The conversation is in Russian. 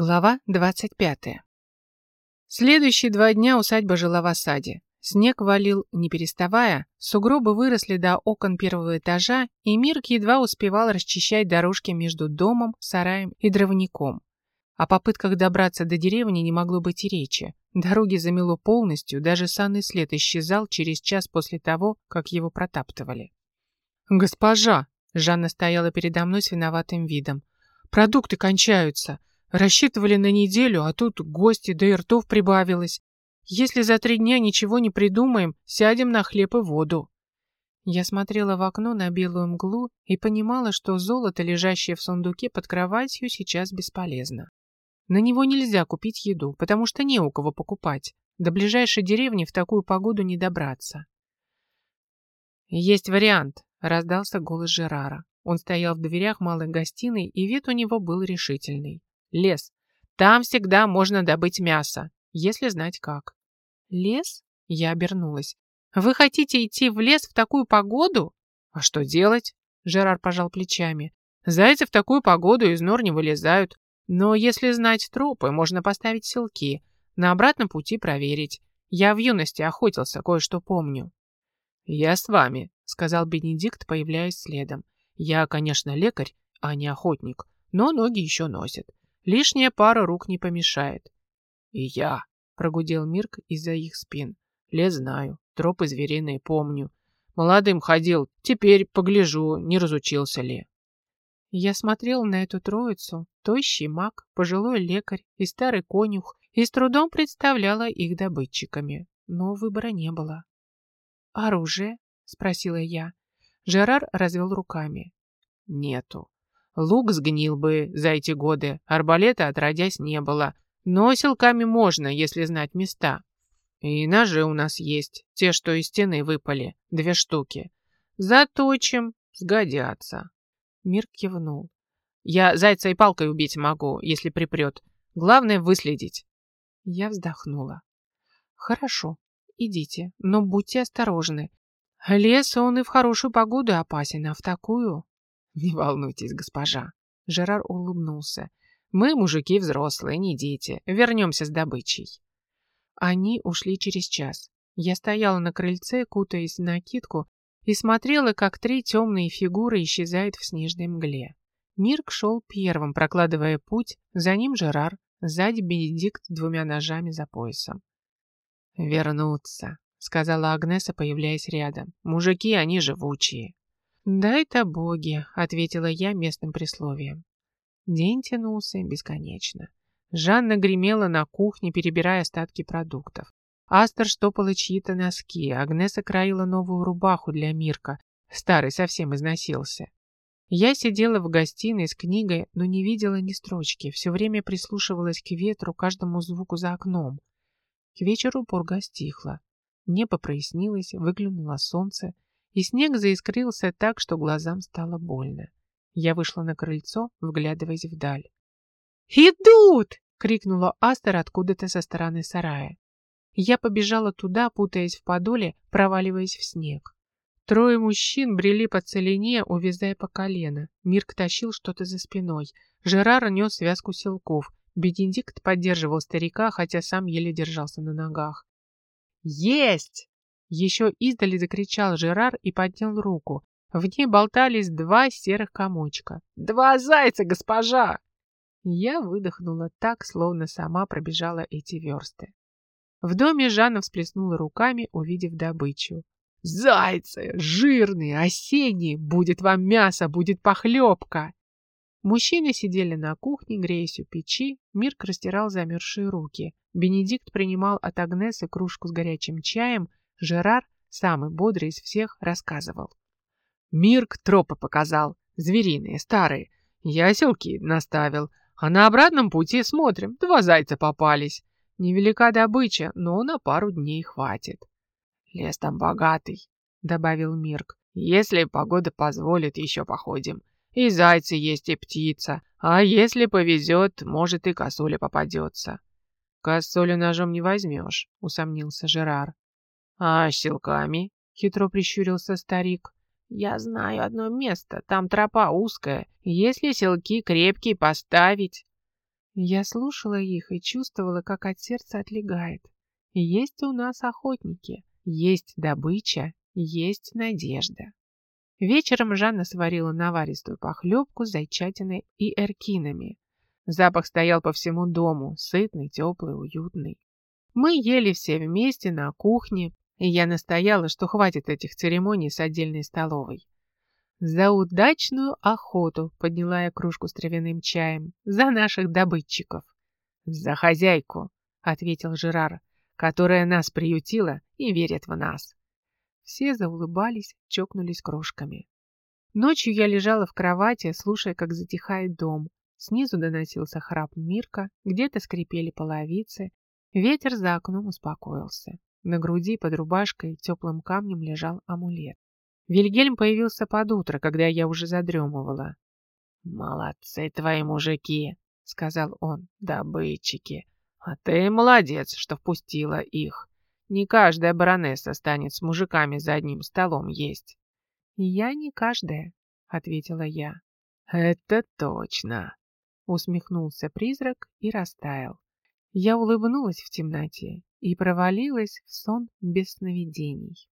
Глава 25. Следующие два дня усадьба жила в осаде. Снег валил, не переставая, сугробы выросли до окон первого этажа, и Мирк едва успевал расчищать дорожки между домом, сараем и дровником. О попытках добраться до деревни не могло быть и речи. Дороги замело полностью, даже санный след исчезал через час после того, как его протаптывали. «Госпожа!» – Жанна стояла передо мной с виноватым видом. «Продукты кончаются!» Рассчитывали на неделю, а тут гости, да и ртов прибавилось. Если за три дня ничего не придумаем, сядем на хлеб и воду. Я смотрела в окно на белую мглу и понимала, что золото, лежащее в сундуке под кроватью, сейчас бесполезно. На него нельзя купить еду, потому что не у кого покупать. До ближайшей деревни в такую погоду не добраться. «Есть вариант», — раздался голос Жерара. Он стоял в дверях малой гостиной, и вид у него был решительный. Лес. Там всегда можно добыть мясо, если знать как. Лес? Я обернулась. Вы хотите идти в лес в такую погоду? А что делать? Жерар пожал плечами. Зайцы в такую погоду из нор не вылезают. Но если знать тропы, можно поставить селки. На обратном пути проверить. Я в юности охотился, кое-что помню. «Я с вами», — сказал Бенедикт, появляясь следом. «Я, конечно, лекарь, а не охотник, но ноги еще носят. Лишняя пара рук не помешает. И я, прогудел Мирк из-за их спин. Лес знаю, тропы звериные помню. Молодым ходил, теперь погляжу, не разучился ли. Я смотрел на эту троицу, тощий маг, пожилой лекарь и старый конюх, и с трудом представляла их добытчиками, но выбора не было. «Оружие?» — спросила я. Жерар развел руками. «Нету. Лук сгнил бы за эти годы, арбалета отродясь не было. Но силками можно, если знать места. И ножи у нас есть, те, что из стены выпали, две штуки. Заточим, сгодятся. Мир кивнул. Я зайца и палкой убить могу, если припрет. Главное выследить. Я вздохнула. Хорошо, идите, но будьте осторожны. Лес он и в хорошую погоду опасен, а в такую «Не волнуйтесь, госпожа». Жерар улыбнулся. «Мы, мужики взрослые, не дети. Вернемся с добычей». Они ушли через час. Я стояла на крыльце, кутаясь в накидку, и смотрела, как три темные фигуры исчезают в снежной мгле. Мирк шел первым, прокладывая путь, за ним Жерар, сзади Бенедикт двумя ножами за поясом. «Вернуться», — сказала Агнеса, появляясь рядом. «Мужики, они живучие». «Дай-то боги», — ответила я местным присловием. День тянулся бесконечно. Жанна гремела на кухне, перебирая остатки продуктов. Астер штопала чьи-то носки, Агнеса краила новую рубаху для Мирка. Старый совсем износился. Я сидела в гостиной с книгой, но не видела ни строчки, все время прислушивалась к ветру, каждому звуку за окном. К вечеру пурга стихла. Небо прояснилось, выглянуло солнце, и снег заискрился так, что глазам стало больно. Я вышла на крыльцо, вглядываясь вдаль. «Идут!» — крикнула Астер откуда-то со стороны сарая. Я побежала туда, путаясь в подоле, проваливаясь в снег. Трое мужчин брели по целине, увязая по колено. Мирк тащил что-то за спиной. Жерар нес связку силков. Бенедикт поддерживал старика, хотя сам еле держался на ногах. «Есть!» Еще издали закричал Жерар и поднял руку. В ней болтались два серых комочка. «Два зайца, госпожа!» Я выдохнула так, словно сама пробежала эти версты. В доме Жанна всплеснула руками, увидев добычу. «Зайцы! Жирные, осенние! Будет вам мясо, будет похлебка!» Мужчины сидели на кухне, греясь у печи, Мирк растирал замерзшие руки. Бенедикт принимал от Агнесы кружку с горячим чаем, Жерар, самый бодрый из всех, рассказывал. Мирк тропы показал, звериные, старые. Я селки наставил, а на обратном пути смотрим, два зайца попались. Невелика добыча, но на пару дней хватит. Лес там богатый, добавил Мирк. Если погода позволит, еще походим. И зайцы есть, и птица. А если повезет, может и косуля попадется. Косулю ножом не возьмешь, усомнился Жерар. «А силками?» — хитро прищурился старик. «Я знаю одно место, там тропа узкая. Если селки крепкие поставить...» Я слушала их и чувствовала, как от сердца отлегает. Есть у нас охотники, есть добыча, есть надежда. Вечером Жанна сварила наваристую похлебку с зайчатиной и эркинами. Запах стоял по всему дому, сытный, теплый, уютный. Мы ели все вместе на кухне, и я настояла, что хватит этих церемоний с отдельной столовой. «За удачную охоту!» — подняла я кружку с травяным чаем. «За наших добытчиков!» «За хозяйку!» — ответил Жерар, которая нас приютила и верит в нас. Все заулыбались, чокнулись крошками. Ночью я лежала в кровати, слушая, как затихает дом. Снизу доносился храп Мирка, где-то скрипели половицы. Ветер за окном успокоился. На груди под рубашкой теплым камнем лежал амулет. Вильгельм появился под утро, когда я уже задремывала. «Молодцы твои мужики!» — сказал он. «Добытчики! А ты молодец, что впустила их. Не каждая баронесса станет с мужиками за одним столом есть». «Я не каждая», — ответила я. «Это точно!» — усмехнулся призрак и растаял. Я улыбнулась в темноте и провалилась в сон без сновидений.